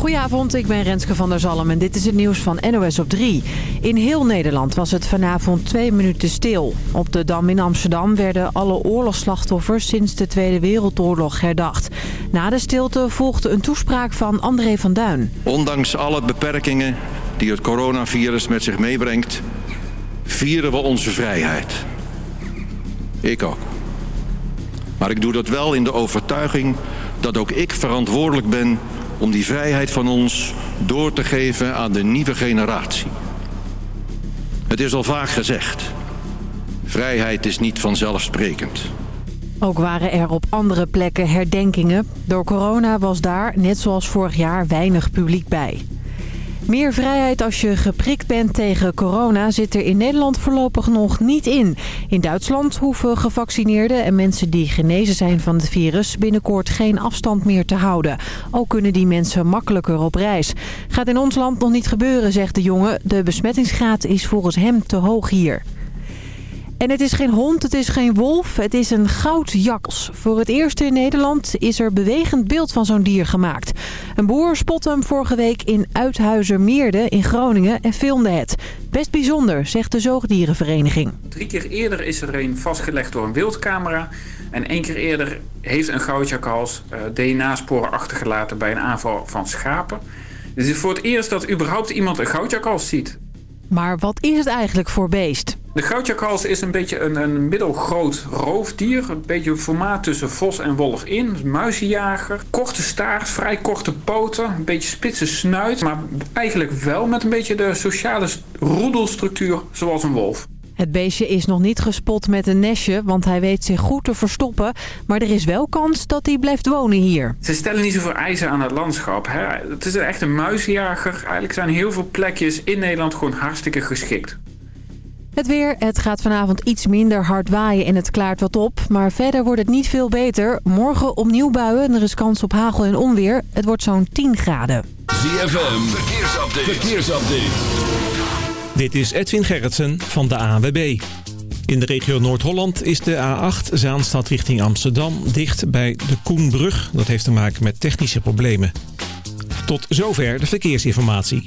Goedenavond, ik ben Renske van der Zalm en dit is het nieuws van NOS op 3. In heel Nederland was het vanavond twee minuten stil. Op de Dam in Amsterdam werden alle oorlogsslachtoffers sinds de Tweede Wereldoorlog herdacht. Na de stilte volgde een toespraak van André van Duin. Ondanks alle beperkingen die het coronavirus met zich meebrengt... vieren we onze vrijheid. Ik ook. Maar ik doe dat wel in de overtuiging dat ook ik verantwoordelijk ben om die vrijheid van ons door te geven aan de nieuwe generatie. Het is al vaak gezegd. Vrijheid is niet vanzelfsprekend. Ook waren er op andere plekken herdenkingen. Door corona was daar, net zoals vorig jaar, weinig publiek bij. Meer vrijheid als je geprikt bent tegen corona zit er in Nederland voorlopig nog niet in. In Duitsland hoeven gevaccineerden en mensen die genezen zijn van het virus binnenkort geen afstand meer te houden. Ook kunnen die mensen makkelijker op reis. Gaat in ons land nog niet gebeuren, zegt de jongen. De besmettingsgraad is volgens hem te hoog hier. En het is geen hond, het is geen wolf, het is een goudjaks. Voor het eerst in Nederland is er bewegend beeld van zo'n dier gemaakt. Een boer spotte hem vorige week in Uithuizermeerde in Groningen en filmde het. Best bijzonder, zegt de zoogdierenvereniging. Drie keer eerder is er een vastgelegd door een wildcamera. En één keer eerder heeft een goudjakhals uh, DNA-sporen achtergelaten bij een aanval van schapen. Dus het is voor het eerst dat überhaupt iemand een goudjakhals ziet. Maar wat is het eigenlijk voor beest? De goudjakhals is een beetje een, een middelgroot roofdier. Een beetje een formaat tussen vos en wolf in. Muizenjager. Korte staart, vrij korte poten. Een beetje spitse snuit. Maar eigenlijk wel met een beetje de sociale roedelstructuur zoals een wolf. Het beestje is nog niet gespot met een nestje, want hij weet zich goed te verstoppen. Maar er is wel kans dat hij blijft wonen hier. Ze stellen niet zoveel eisen aan het landschap. Hè? Het is echt een muisjager. Eigenlijk zijn heel veel plekjes in Nederland gewoon hartstikke geschikt. Het weer, het gaat vanavond iets minder hard waaien en het klaart wat op. Maar verder wordt het niet veel beter. Morgen opnieuw buien en er is kans op hagel en onweer. Het wordt zo'n 10 graden. ZFM, verkeersupdate. verkeersupdate. Dit is Edwin Gerritsen van de ANWB. In de regio Noord-Holland is de A8 Zaanstad richting Amsterdam dicht bij de Koenbrug. Dat heeft te maken met technische problemen. Tot zover de verkeersinformatie.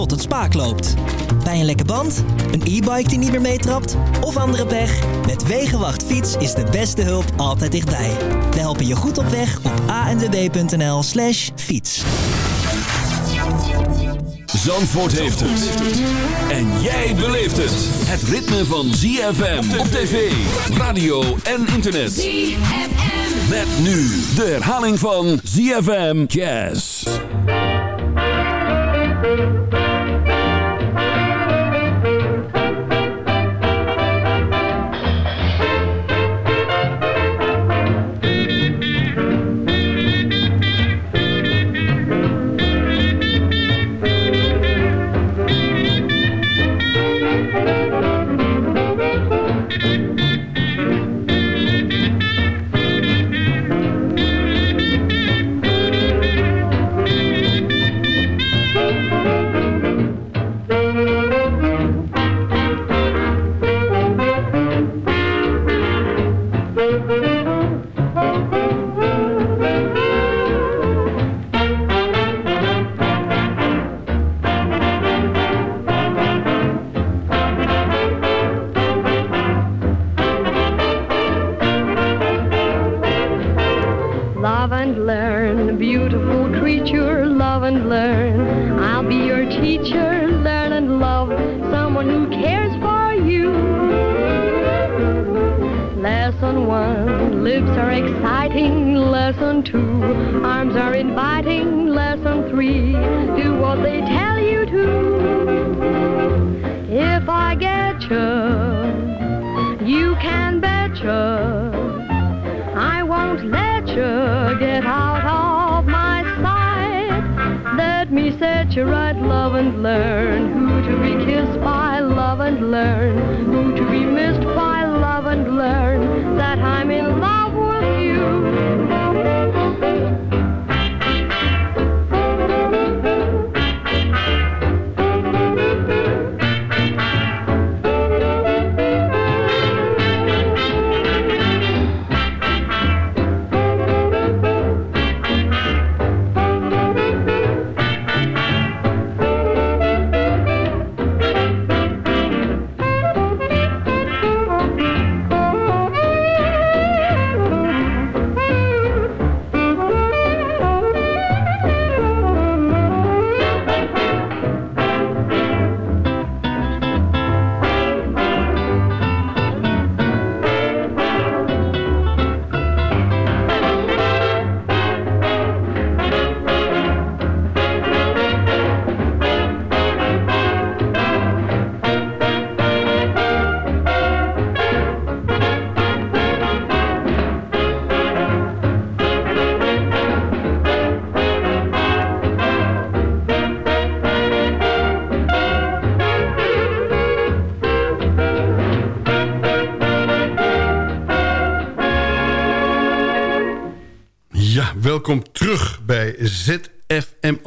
Tot het spaak loopt. Bij een lekke band, een e-bike die niet meer meetrapt of andere pech? Met Wegenwacht Fiets is de beste hulp altijd dichtbij. We helpen je goed op weg op anwb.nl slash fiets. Zandvoort heeft het. En jij beleeft het. Het ritme van ZFM op tv, radio en internet. ZFM. Met nu de herhaling van ZFM Jazz.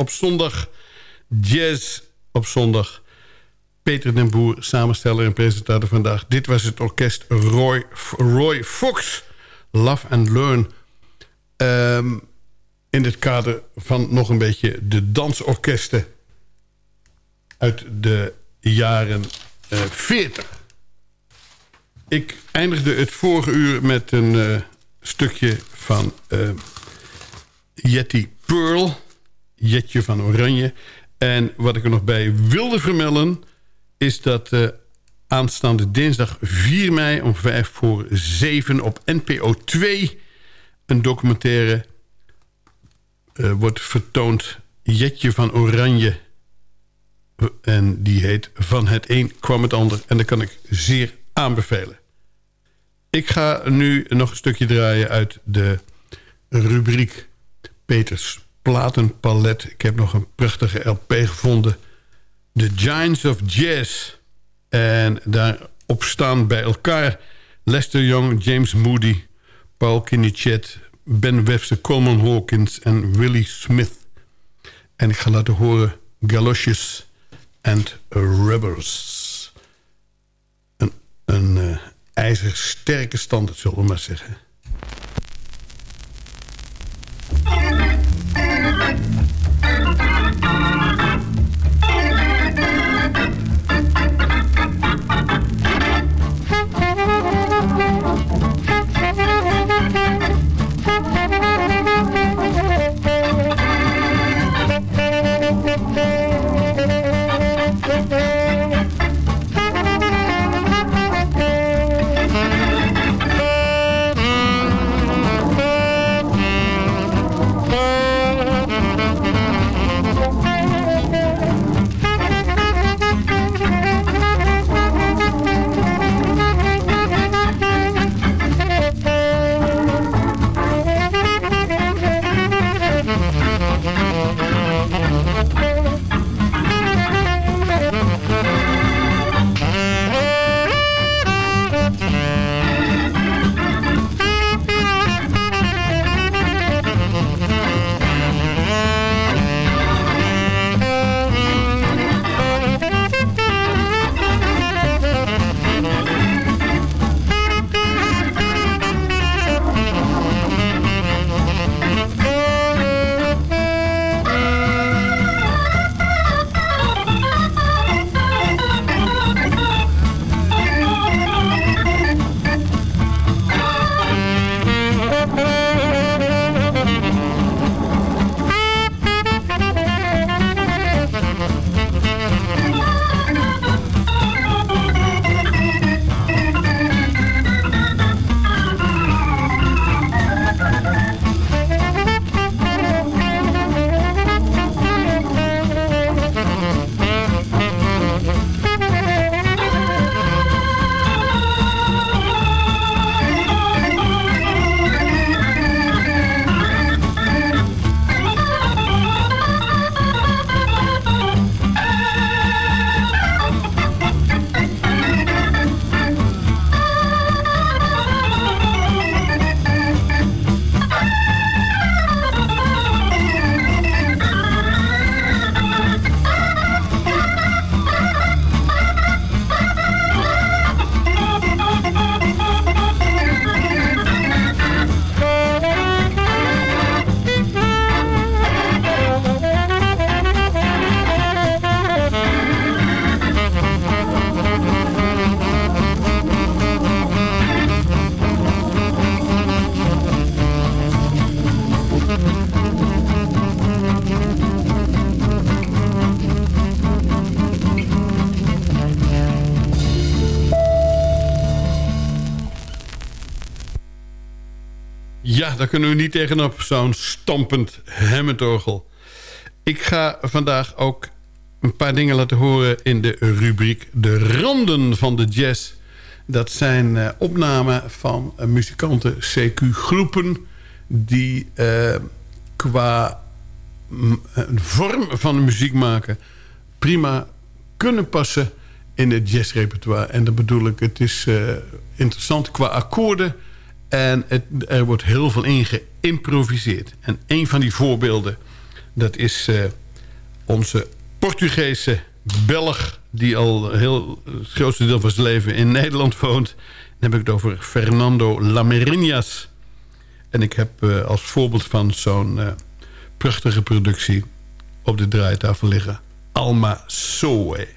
Op zondag. Jazz op zondag. Peter den Boer, samensteller en presentator vandaag. Dit was het orkest Roy, Roy Fox. Love and Learn. Um, in het kader van nog een beetje de dansorkesten... uit de jaren uh, 40. Ik eindigde het vorige uur met een uh, stukje van... Uh, Yeti Pearl. Jetje van Oranje. En wat ik er nog bij wilde vermelden... is dat uh, aanstaande dinsdag 4 mei om 5 voor 7 op NPO 2... een documentaire uh, wordt vertoond... Jetje van Oranje. En die heet Van het een kwam het ander. En dat kan ik zeer aanbevelen. Ik ga nu nog een stukje draaien uit de rubriek Peters platenpalet. Ik heb nog een prachtige LP gevonden. The Giants of Jazz. En daarop staan bij elkaar Lester Young, James Moody... Paul Kinichet, Ben Webster, Coleman Hawkins en Willie Smith. En ik ga laten horen Galoshes and Rubbers. Een, een uh, ijzersterke standaard, zullen we maar zeggen. Daar kunnen we niet tegenop. Zo'n stampend Hammondorgel. Ik ga vandaag ook een paar dingen laten horen in de rubriek... De Randen van de Jazz. Dat zijn uh, opnamen van uh, muzikanten, CQ-groepen... die uh, qua vorm van muziek maken... prima kunnen passen in het jazzrepertoire. En dan bedoel ik, het is interessant qua akkoorden En het, er wordt heel veel in geïmproviseerd. En een van die voorbeelden... dat is uh, onze Portugese Belg... die al heel, het grootste deel van zijn leven in Nederland woont. Dan heb ik het over Fernando Lamerinhas. En ik heb uh, als voorbeeld van zo'n uh, prachtige productie... op de draaitafel liggen. Alma Soe.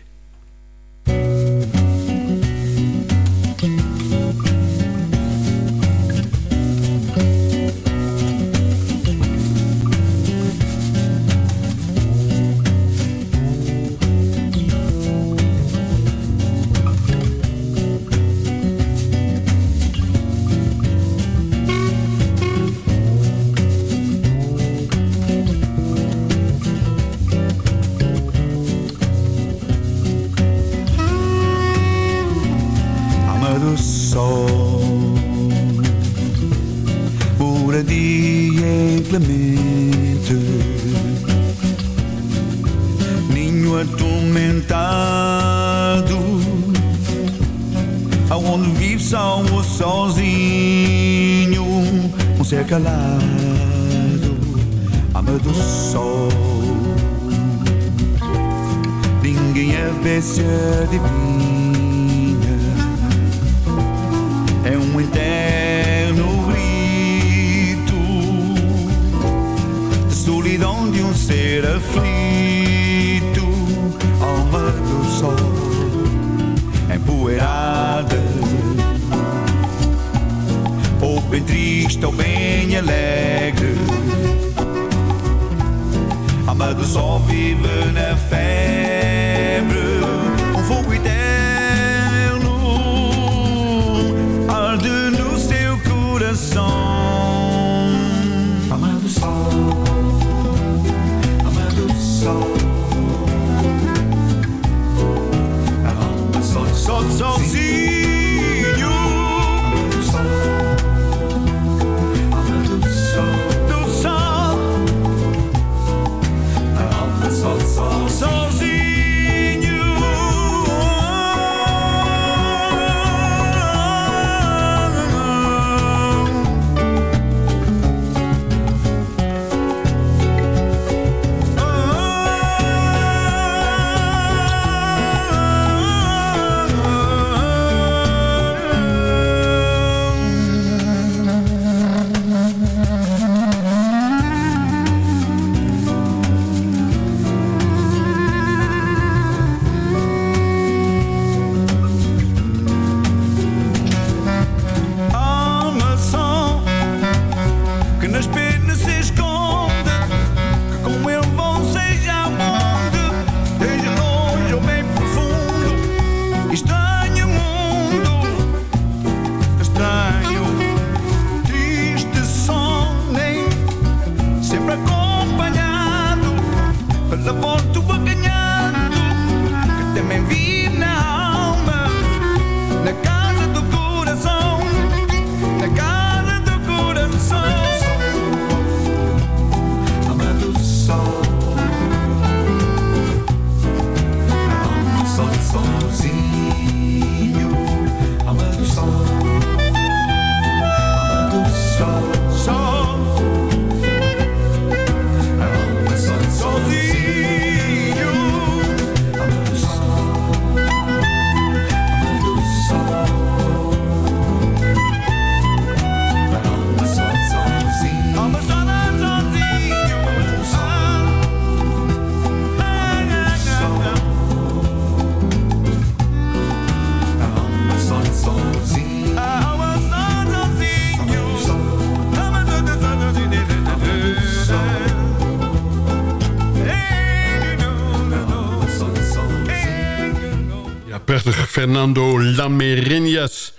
Fernando Lamerinhas.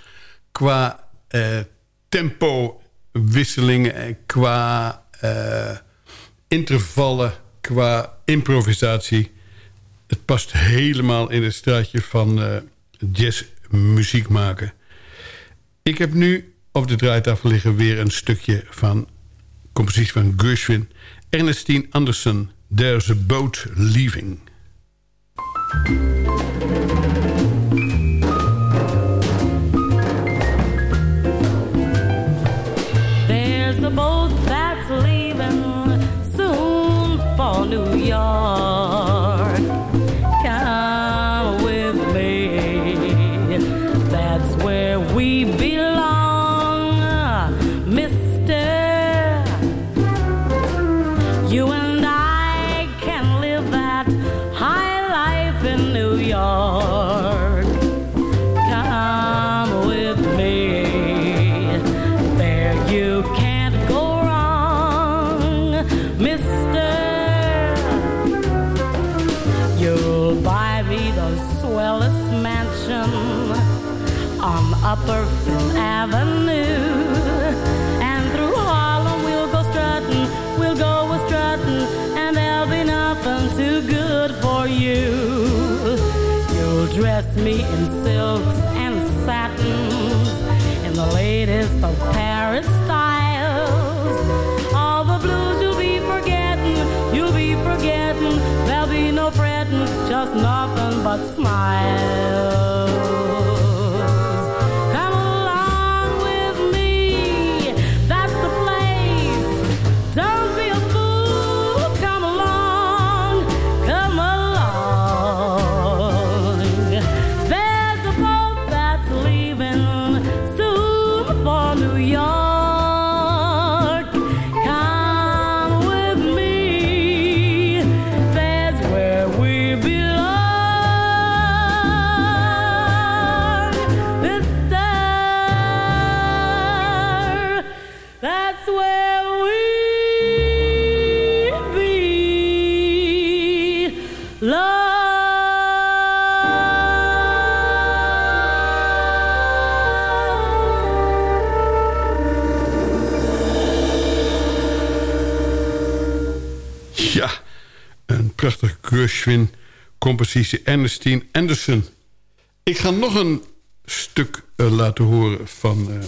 Qua uh, tempo-wisselingen, qua uh, intervallen, qua improvisatie. Het past helemaal in het straatje van uh, jazzmuziek maken. Ik heb nu op de draaitafel liggen weer een stukje van compositie van Gershwin. Ernestine Anderson, There's a Boat Leaving. the swellest mansion on Upper Fifth Avenue. And through Harlem we'll go strutting, we'll go a strutting, and there'll be nothing too good for you. You'll dress me in silks and satins, in the latest of Paris nothing but smiles. Gershwin compositie Ernestine Anderson. Ik ga nog een stuk eh, laten horen van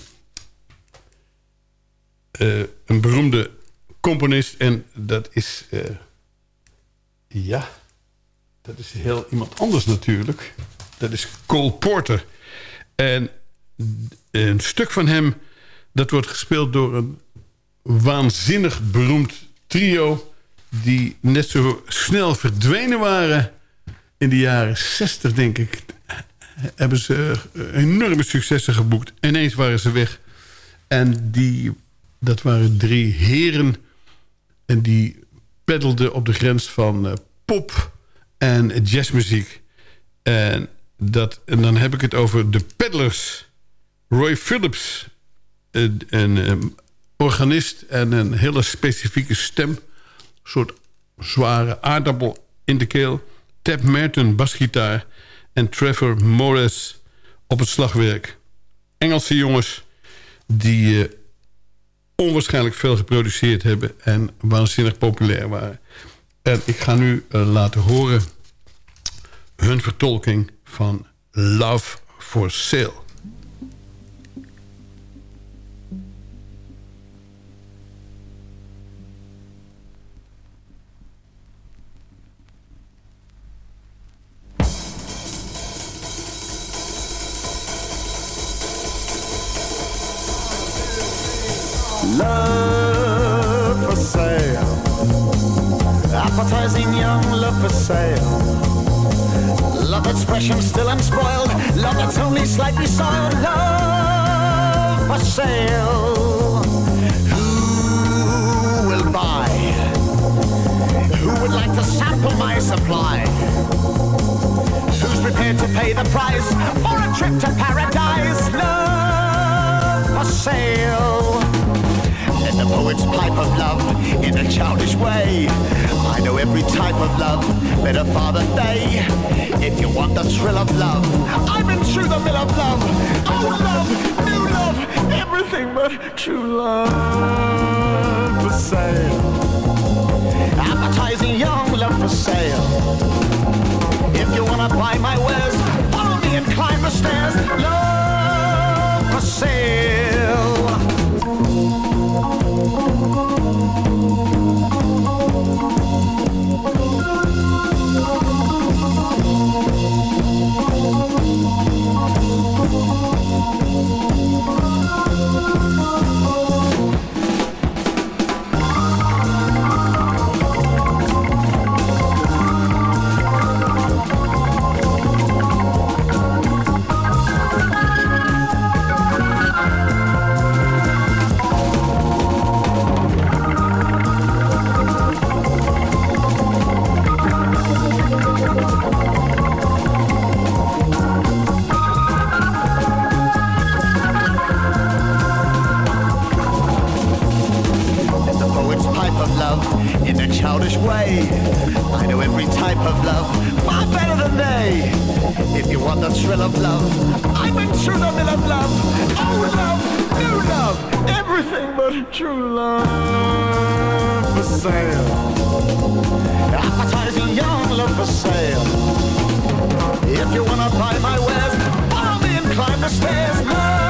eh, eh, een beroemde componist. En dat is... ja, dat is heel iemand anders natuurlijk. Dat is Cole Porter. En een stuk van hem... dat wordt gespeeld door een waanzinnig beroemd trio... die net zo snel verdwenen waren in de jaren 60, denk ik. Hebben ze eh, enorme successen geboekt. Ineens waren ze weg. En die, dat waren drie heren... en die peddelden op de grens van eh, pop en jazzmuziek. En, dat, en dan heb ik het over de Peddlers. Roy Phillips, een, een organist en een hele specifieke stem. Soort zware aardappel in de keel. Tab Merton, basgitaar. En Trevor Morris op het slagwerk. Engelse jongens die eh, onwaarschijnlijk veel geproduceerd hebben... en waanzinnig populair waren. En ik ga nu eh, laten horen hun vertolking van Love for Sale. Love for sale. Appetizing young love for sale. Love expression still unspoiled. Love that's only slightly soiled. Love for sale. Who will buy? Who would like to sample my supply? Who's prepared to pay the price for a trip to paradise? Love for sale. Let the poets pipe of love in a childish way. I know every type of love better far than they. If you want the thrill of love, I've been through the mill of love. Oh, love, new love, everything but true love for sale. Appetizing young love for sale. If you wanna buy my wares, follow me and climb the stairs. Love for sale. Childish way. I know every type of love far better than they. If you want the thrill of love, I went through the mill of love. Oh, love, new love, everything but true love for sale. Appetizing young love for sale. If you wanna buy my wares, follow me and climb the stairs. Love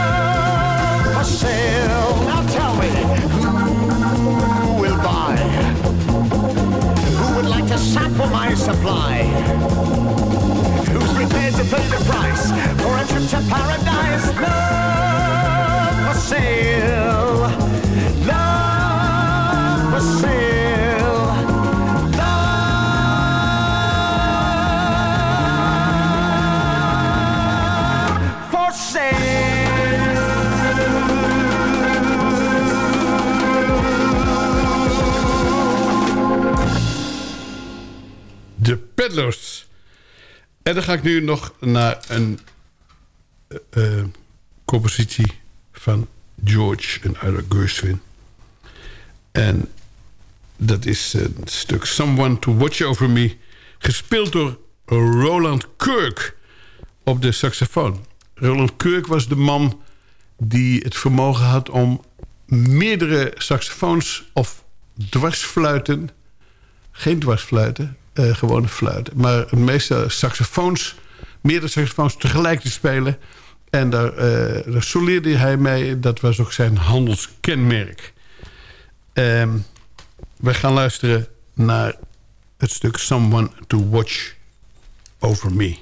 supply? Who's prepared to pay the price for a trip to paradise? Love for sale. En dan ga ik nu nog naar een eh, eh, compositie van George en Ira Gershwin. En dat is een stuk Someone to Watch Over Me... gespeeld door Roland Kirk op de saxofoon. Roland Kirk was de man die het vermogen had om meerdere saxofoons of dwarsfluiten... geen dwarsfluiten, eh gewone fluiten... maar de meeste saxofoons, meerdere saxofoons tegelijk te spelen... En daar, eh, daar soleerde hij mee. Dat was ook zijn handelskenmerk. Ehm, we gaan luisteren naar het stuk Someone to Watch Over Me.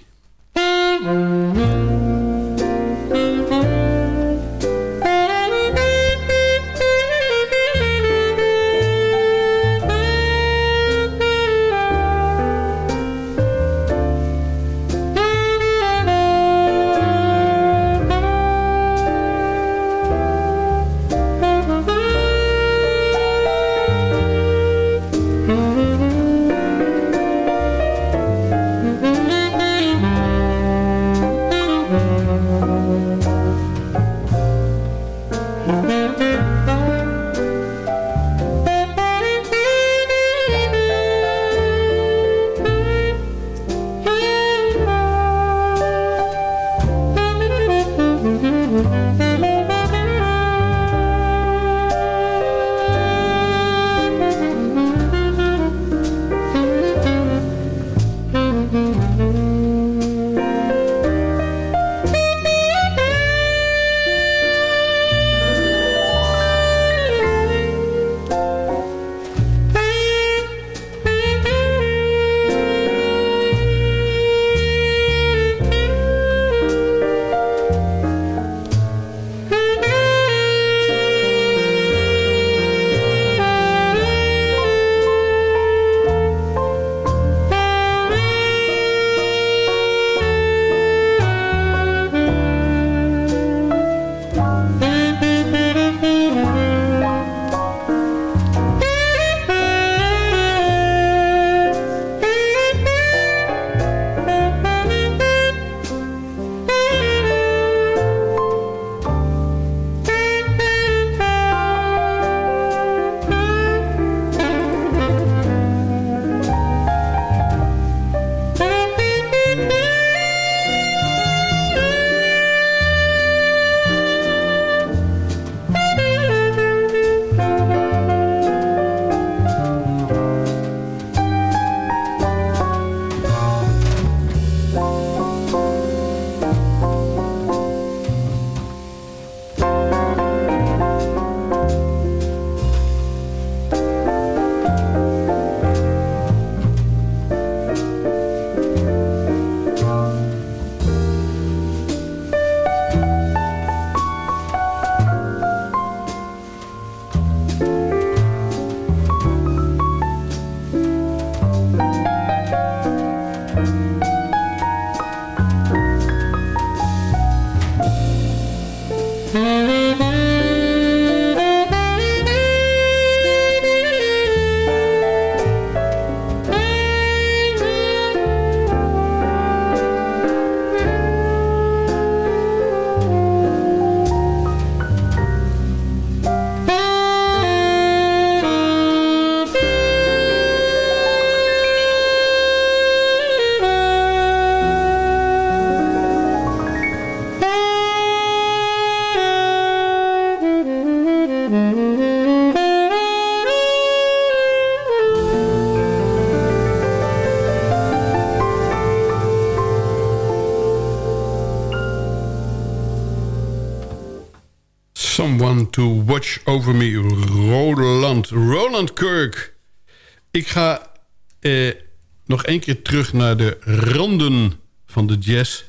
Één keer terug naar de randen van de jazz.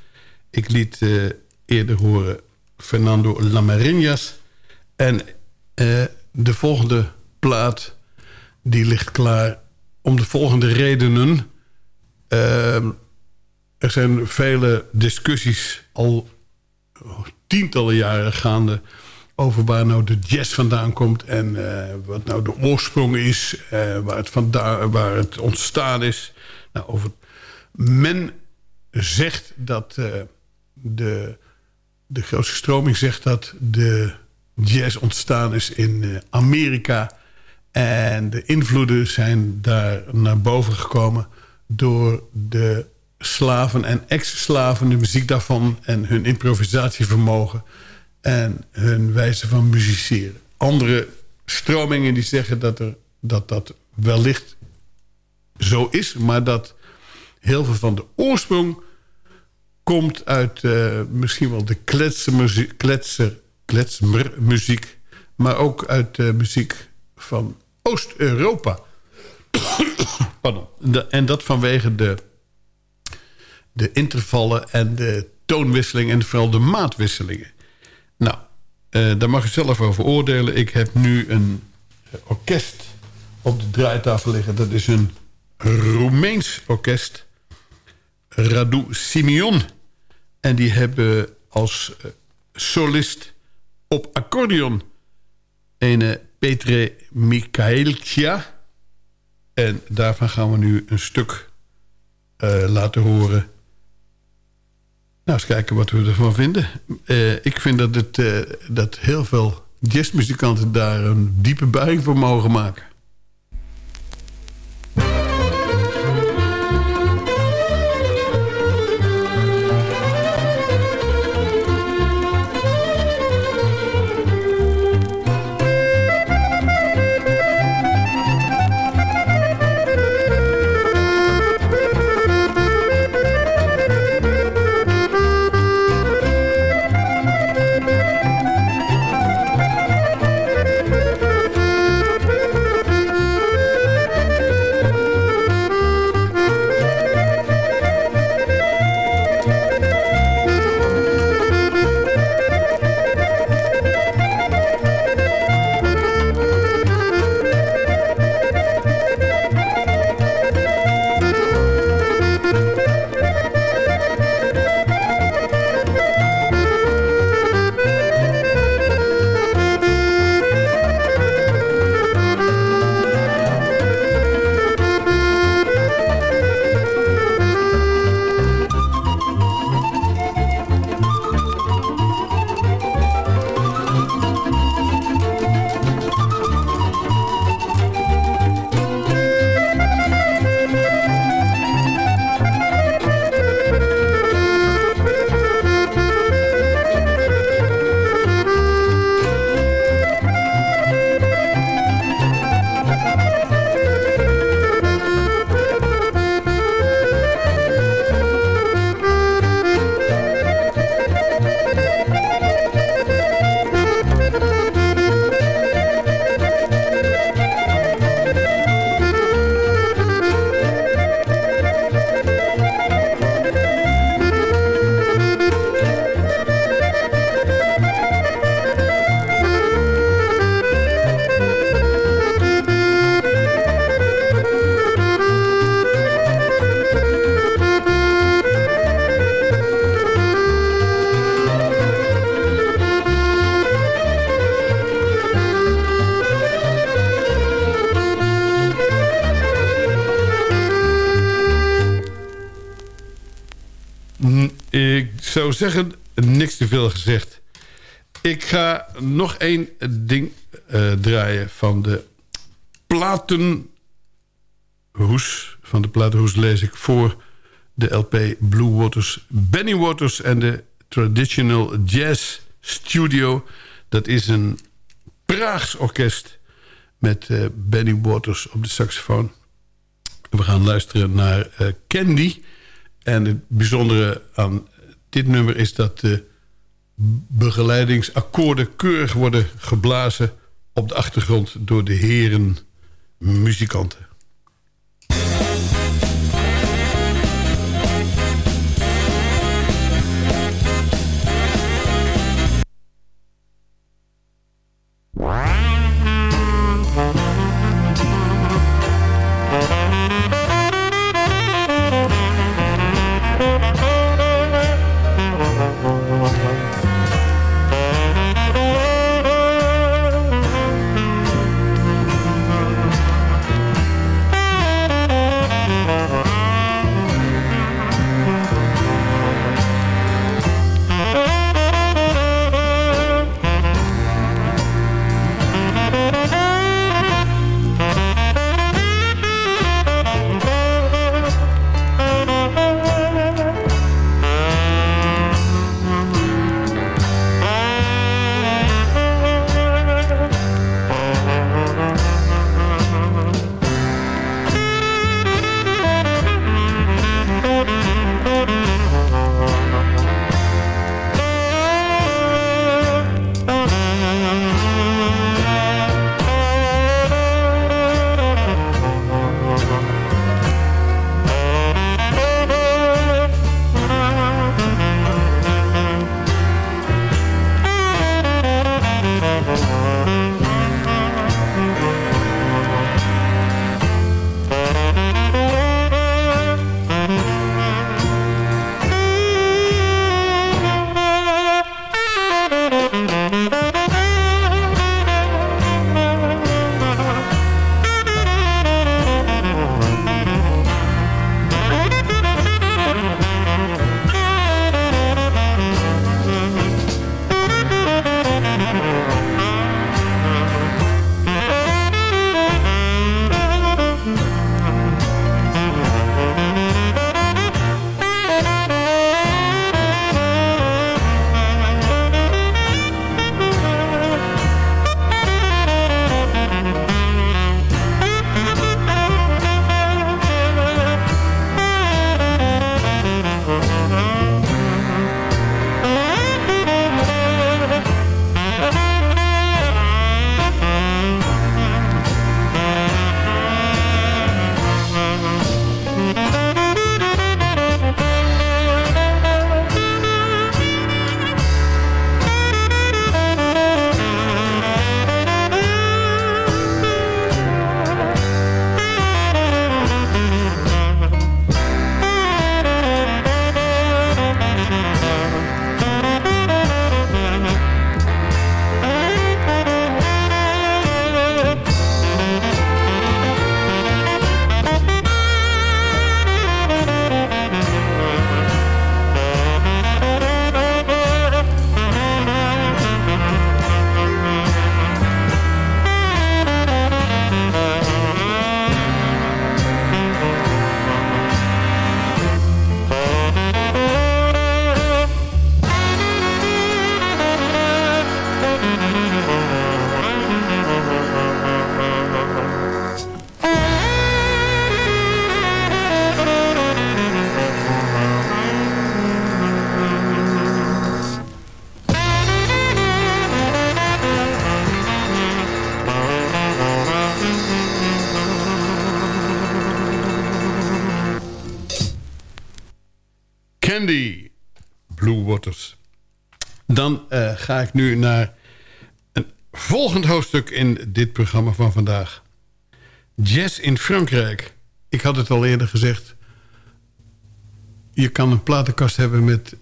Ik liet eh, eerder horen Fernando Lamarinas. En eh, de volgende plaat die ligt klaar om de volgende redenen. Ehm, er zijn vele discussies al tientallen jaren gaande... over waar nou de jazz vandaan komt... en eh, wat nou de oorsprong is, waar, het vandaan, waar het ontstaan is. Nou, over, men zegt dat eh, de, de grootste stroming zegt dat de jazz ontstaan is in Amerika... en de invloeden zijn daar naar boven gekomen door de slaven en ex-slaven, de muziek daarvan... en hun improvisatievermogen en hun wijze van musiceren. Andere stromingen die zeggen dat er, dat, dat wellicht zo is... maar dat heel veel van de oorsprong komt uit uh, misschien wel de kletsermuziek... Kletser, kletsmermuziek, maar ook uit de muziek van Oost-Europa. Pardon. en dat vanwege de de intervallen en de toonwisseling en vooral de maatwisselingen. Nou, uh, daar mag je zelf over oordelen. Ik heb nu een orkest op de draaitafel liggen. Dat is een Roemeens orkest. Radu Simeon. En die hebben als eh, solist op accordeon... een Petre Mikhailtja. En daarvan gaan we nu een stuk uh, laten horen... Nou, eens kijken wat we ervan vinden. Uh, ik vind dat, het, dat heel veel jazzmuzikanten daar een diepe buiging voor mogen maken. Zeggen, niks te veel gezegd. Ik ga nog één ding uh, draaien van de platenhoes. Van de platenhoes lees ik voor de LP Blue Waters. Benny Waters en de Traditional Jazz Studio. Dat is een Praags orkest met uh, Benny Waters op de saxofoon. We gaan luisteren naar uh, Candy. En het bijzondere aan dit nummer is dat de, begeleidingsakkoorden keurig worden geblazen op de achtergrond door de heren muzikanten. Blue Waters. Dan uh, ga ik nu naar een volgend hoofdstuk in dit programma van vandaag. Jazz in Frankrijk. Ik had het al eerder gezegd. Je kan een platenkast hebben met...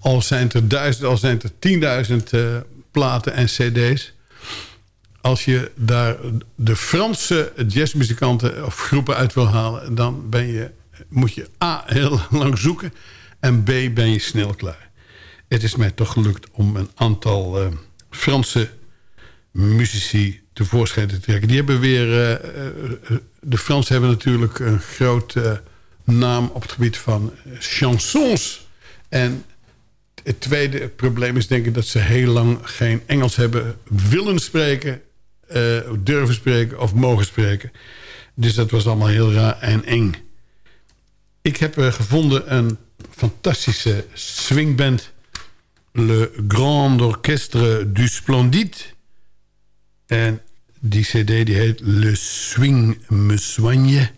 al zijn er duizend, al zijn er tienduizend uh, platen en cd's. Als je daar de Franse jazzmuzikanten of groepen uit wil halen... dan ben je moet je A, heel lang zoeken... en B, ben je snel klaar. Het is mij toch gelukt om een aantal uh, Franse muzici tevoorschijn te trekken. Die hebben weer... Uh, de Fransen hebben natuurlijk een grote naam op het gebied van chansons. En het tweede probleem is denk ik dat ze heel lang geen Engels hebben willen spreken... durven spreken of mogen spreken. Dus dat was allemaal heel raar en eng. Ik heb uh, gevonden een fantastische swingband Le Grand Orchestre du Splendide. En die cd die heet Le Swing Me Soigne.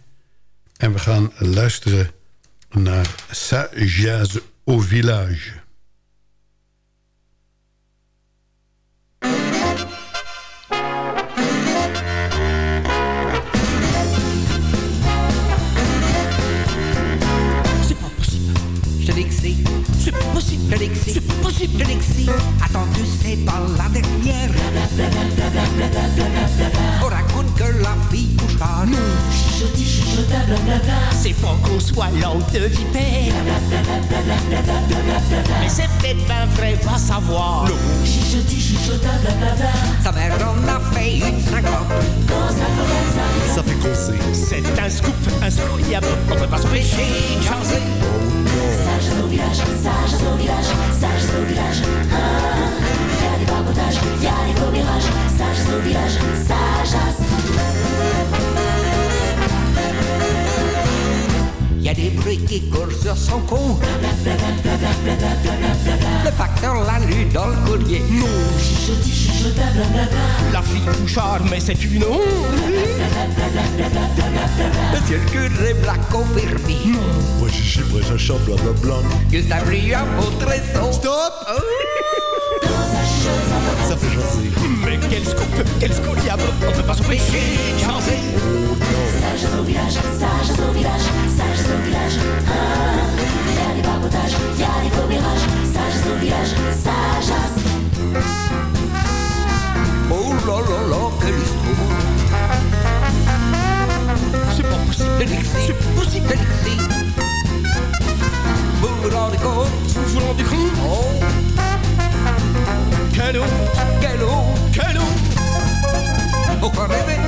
En we gaan luisteren naar Sa Jazz au Village. Pas qu'on soit l'autre de vipère. Mais c'est peut-être pas vrai, va savoir. Non. Chuchotis, chuchota, blablabla. Sa mère en a fait une syncope. Quand ça commence à Ça fait conseil. c'est un scoop, un scoop, on peut pas s'empêcher de chanter. Sages au village, sages au village, sages au village. Ah, y a des barbotages, y a des commérages, sages au village, sages. Y a des bruits qui courent sur son con. Le facteur l'a lu dans le collier. Non. Chuchotis, chuchota, blablabla. La fille couchard, mais c'est une honte. Monsieur le curé me l'a confirmé. Moi je suis chante blablabla. Gustave un beau trésor. Stop Ça fait jaser. Quel scoop, quel scoliable, on peut pas s'empêcher de chanter. Sages au village, sages au village, sages au village. Ah, y a des barbotages, y a des commérages, sages au village, sages. Oh là là là, quelle histoire. C'est pas possible, Alexis, c'est pas possible, Alexis. Vous vous rendez compte? Vous vous rendez compte? Oh quelle honte, quelle honte, Au quoi rêver.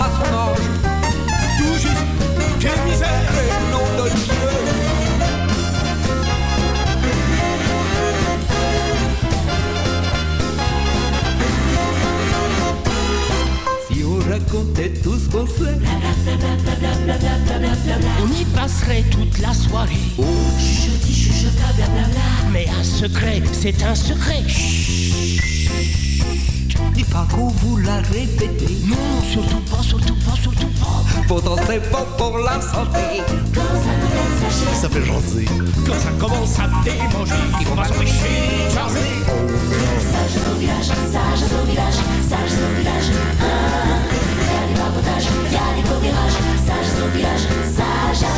À son âge Tout juste, quelle misère Et nom de Dieu. Si on racontait tout ce qu'on sait On y passerait toute la soirée. Oh, chuchotis, chuchota, blablabla Mais un secret, c'est un secret. Chut. Pas qu'on vous l'a répété Non, surtout pas, surtout pas, surtout pas Pourtant c'est pas pour la santé Quand ça commence à chier Ça fait jaser. Quand ça commence à démanger Il faut pas s'empêcher de jaser Sages au village, sages au village, sages au village ah, Y'a des barbotages, y'a des commérages Sages au village, sages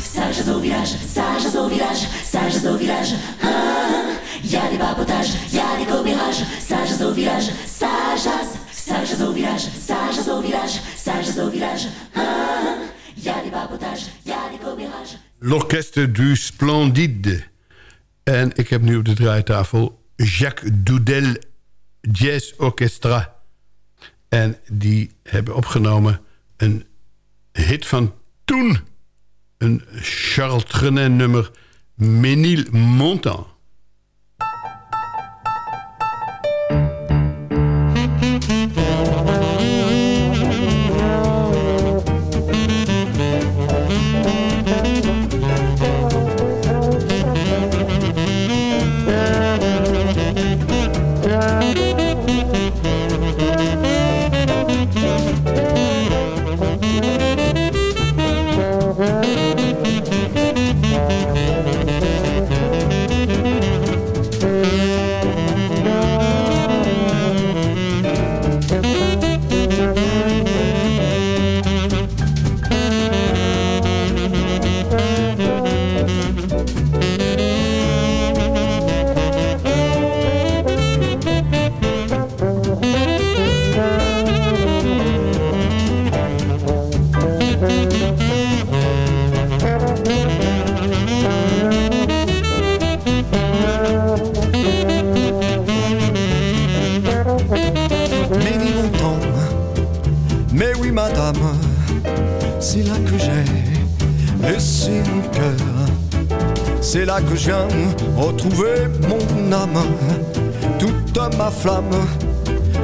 Sages au village, sages au village, sages au village ah, Y'a des Sages au village, sages Sages au village, sages au village, sages au village ah, Y'a L'Orchestre du Splendide. En ik heb nu op de draaitafel Jacques Doudel Jazz Orchestra. En die hebben opgenomen een hit van toen. Een Charles Trenet nummer Ménil Montant.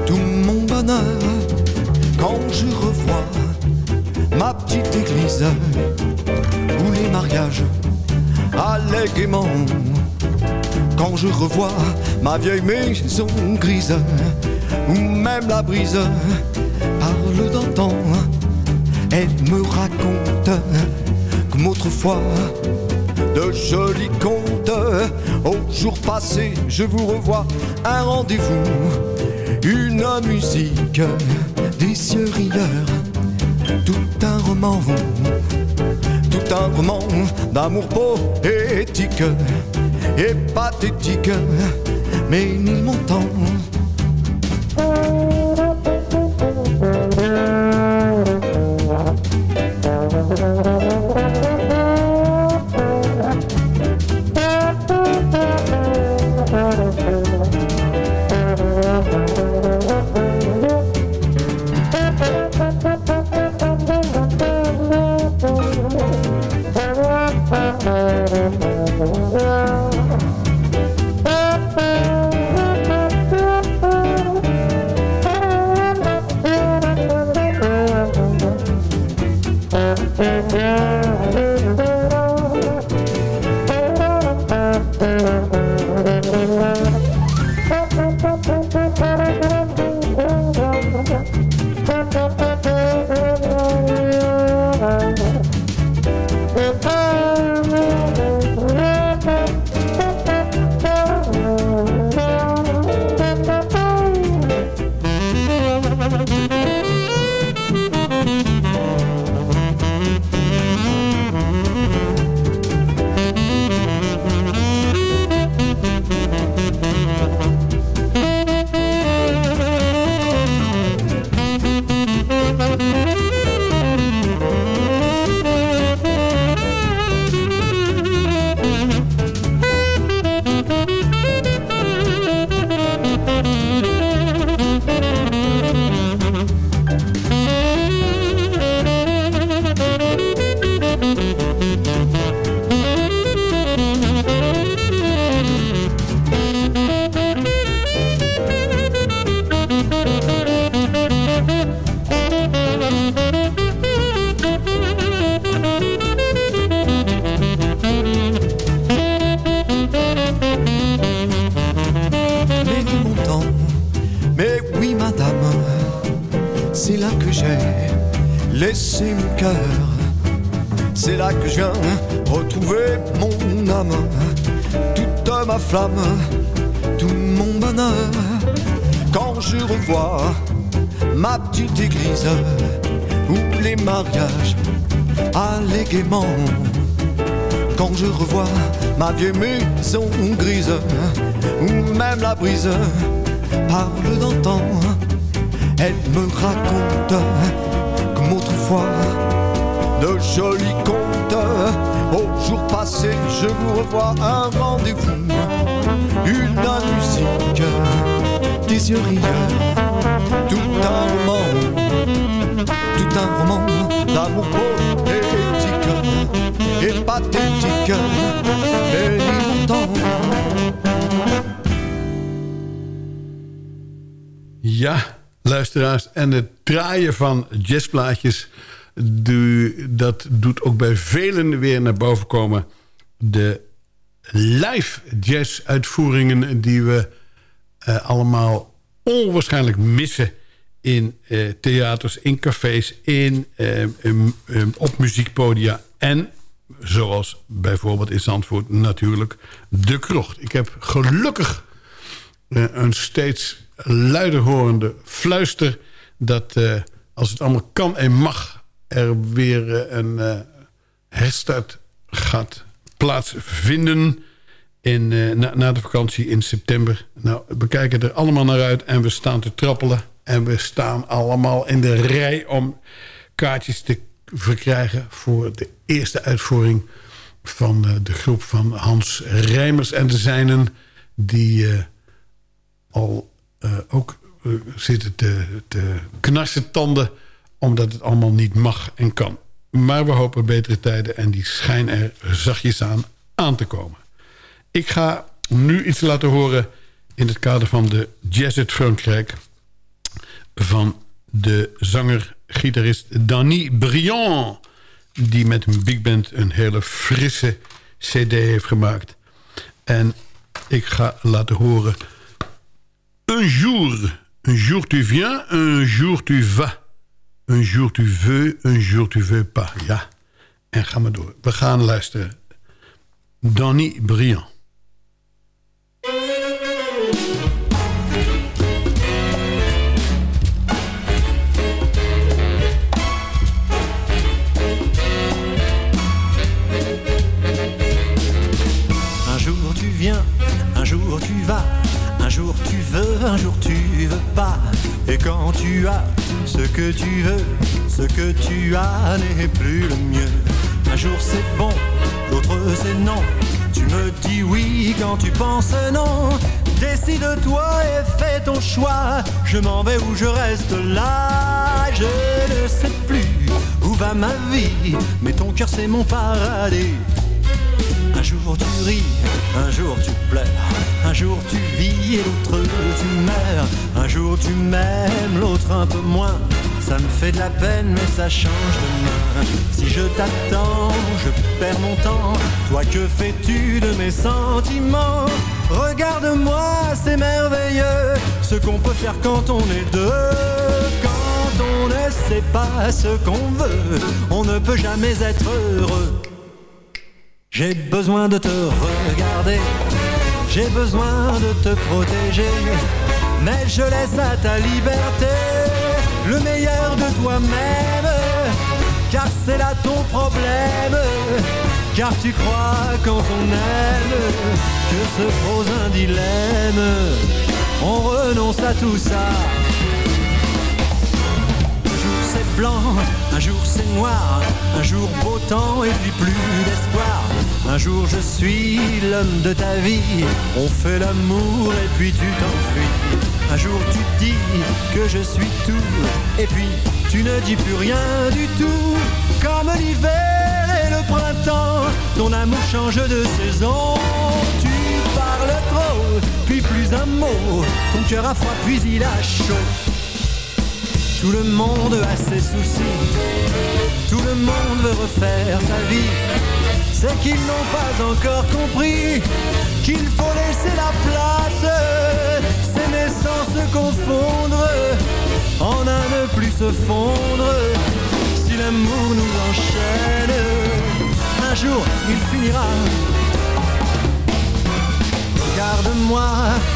Tout mon bonheur. Quand je revois ma petite église, ou les mariages allègrement. Quand je revois ma vieille maison grise, ou même la brise parle d'antan, elle me raconte comme autrefois de jolis contes. Au jour passé, je vous revois un rendez-vous, une musique, des cieux rieurs, tout un roman, tout un roman d'amour poétique et pathétique, mais ni. Mais tout mon bonheur. Quand je revois ma petite église où les mariages allaient gaiement. Quand je revois ma vieille maison grise ou même la brise parle d'antan, elle me raconte comme autrefois de jolis contes. Au jour passé, je vous revois un rendez-vous, une musique, des yeux rieurs, tout un roman, tout un roman d'amour poétique et pathétique, ni longtemps. Ja, luisteraars. En het draaien van jazzplaatjes... dat doet ook bij velen weer naar boven komen. De live jazz-uitvoeringen die we eh, allemaal onwaarschijnlijk missen... in eh, theaters, in cafés, in, eh, em, op muziekpodia... en zoals bijvoorbeeld in Zandvoort natuurlijk de krocht. Ik heb gelukkig een steeds luider horende fluister... dat als het allemaal kan en mag... er weer een herstart gaat plaatsvinden... In, eh, na, na de vakantie in september. Nou, we kijken er allemaal naar uit en we staan te trappelen. En we staan allemaal in de rij om kaartjes te verkrijgen... voor de eerste uitvoering van eh, de groep van Hans Rijmers en de zijnen... die eh, al ook zitten te, te knarsen tanden... omdat het allemaal niet mag en kan. Maar we hopen betere tijden en die schijnen er zachtjes aan aan te komen. Ik ga nu iets laten horen in het kader van de Jazz uit Frankrijk... van de zanger-gitarist Danny Briand. die met een big band een hele frisse cd heeft gemaakt. En ik ga laten horen... Un jour, un jour tu viens, un jour tu vas. Un jour tu veux, un jour tu veux pas. Ja, en ga maar door. We gaan luisteren. Danny Briand. Un jour tu viens, un jour tu vas, un jour tu veux, un jour tu veux pas. Et quand tu as ce que tu veux, ce que tu as n'est plus le mieux. Un jour c'est bon, l'autre c'est non. Tu me dis oui quand tu penses non. Décide-toi et fais ton choix. Je m'en vais ou je reste là. Je ne sais plus où va ma vie, mais ton cœur c'est mon paradis. Un jour tu ris, un jour tu pleures, un jour tu vis et l'autre tu meurs. Un jour tu m'aimes, l'autre un peu moins. Ça me fait de la peine mais ça change de main. Si je t'attends, je perds mon temps. Toi que fais-tu de mes sentiments? Regarde-moi, c'est merveilleux ce qu'on peut faire quand on est deux. Quand on ne sait pas ce qu'on veut, on ne peut jamais être heureux. J'ai besoin de te regarder, j'ai besoin de te protéger, mais je laisse à ta liberté le meilleur de toi-même, car c'est là ton problème, car tu crois quand on aime que se pose un dilemme, on renonce à tout ça. Un jour c'est noir, un jour beau temps et puis plus d'espoir. Un jour je suis l'homme de ta vie, on fait l'amour et puis tu t'enfuis. Un jour tu dis que je suis tout, et puis tu ne dis plus rien du tout. Comme l'hiver et le printemps, ton amour change de saison. Tu parles trop, puis plus un mot, ton cœur a froid puis il a chaud. Tout le monde a ses soucis, tout le monde veut refaire sa vie. C'est qu'ils n'ont pas encore compris qu'il faut laisser la place, s'aimer sans se confondre, en un ne plus se fondre. Si l'amour nous enchaîne, un jour il finira. Regarde-moi,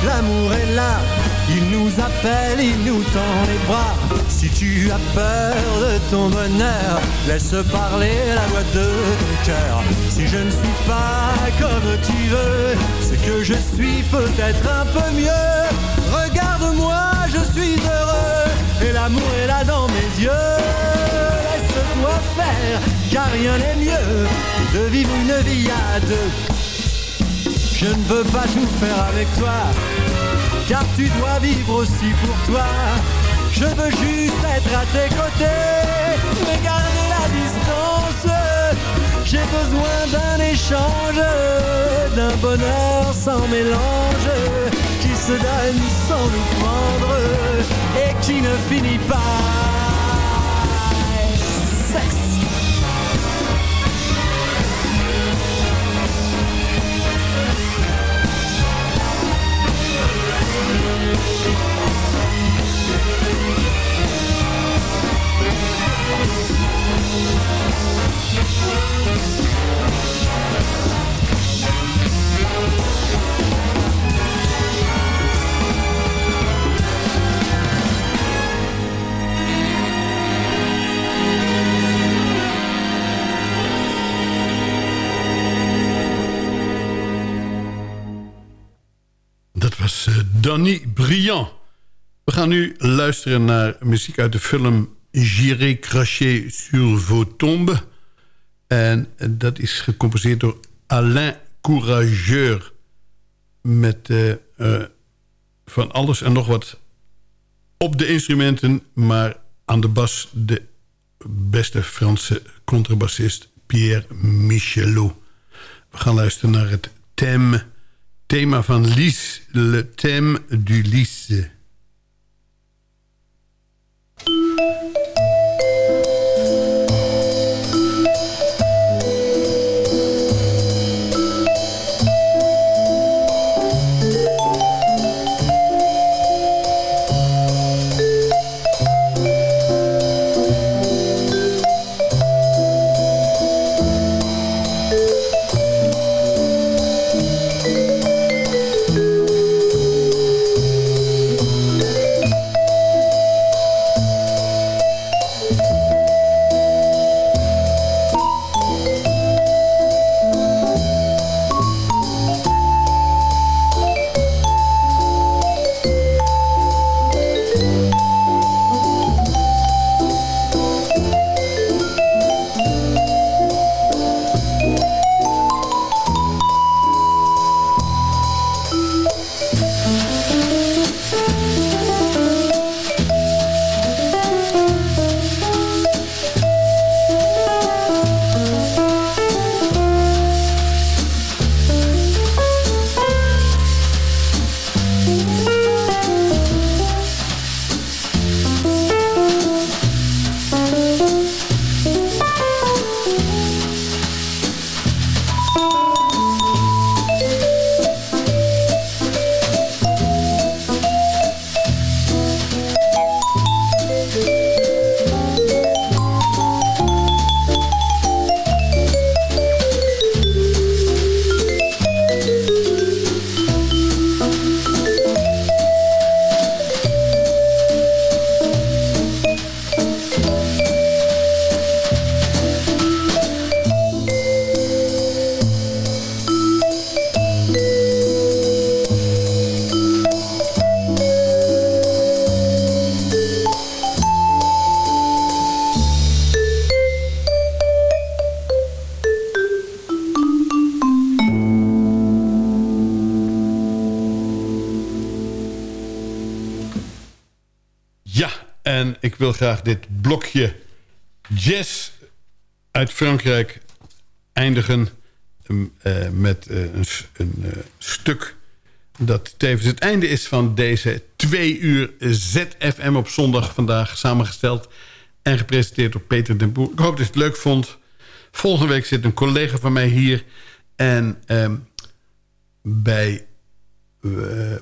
l'amour est là. Il nous appelle, il nous tend les bras. Si tu as peur de ton bonheur, laisse parler la voix de ton cœur. Si je ne suis pas comme tu veux, c'est que je suis peut-être un peu mieux. Regarde-moi, je suis heureux, et l'amour est là dans mes yeux. Laisse-toi faire, car rien n'est mieux que de vivre une vie à deux. Je ne veux pas tout faire avec toi, car tu dois vivre aussi pour toi. Je veux juste être à tes côtés, mais garder la distance. J'ai besoin d'un échange, d'un bonheur sans mélange, qui se donne sans nous prendre et qui ne finit pas. Sexe. Danny Briand. We gaan nu luisteren naar muziek uit de film J'irai cracher sur vos tombes. En dat is gecomposeerd door Alain Courageur. Met eh, eh, van alles en nog wat op de instrumenten... maar aan de bas de beste Franse contrabassist Pierre Michelot. We gaan luisteren naar het thème, thema van Lys, le thème du lys. Graag dit blokje jazz uit Frankrijk eindigen... um, uh, met uh, een, een uh, stuk dat tevens het einde is van deze twee uur ZFM op zondag vandaag samengesteld en gepresenteerd door Peter den Boer. Ik hoop dat je het leuk vond. Volgende week zit een collega van mij hier. En um, bij,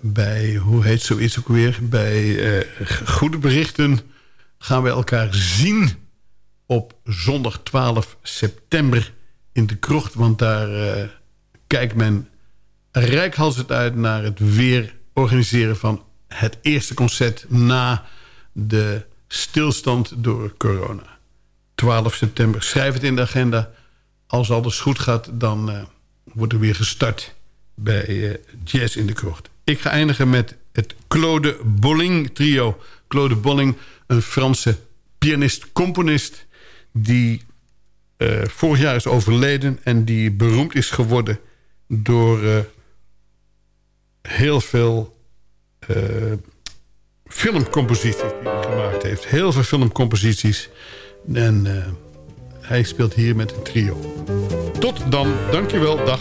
bij, hoe heet zoiets ook weer? Bij Goede Berichten gaan we elkaar zien op zondag 12 september in de krocht. Want daar uh, kijkt men rijkhalsend uit naar het weer organiseren van het eerste concert na de stilstand door corona. 12 september. Schrijf het in de agenda. Als alles goed gaat, dan uh, wordt er weer gestart bij uh, Jazz in de Krocht. Ik ga eindigen met het Claude Bolling trio. Claude Bolling, een Franse pianist-componist... die uh, vorig jaar is overleden... en die beroemd is geworden door heel veel filmcomposities die hij gemaakt heeft. Heel veel filmcomposities. En hij speelt hier met een trio. Tot dan. Dankjewel. Dag.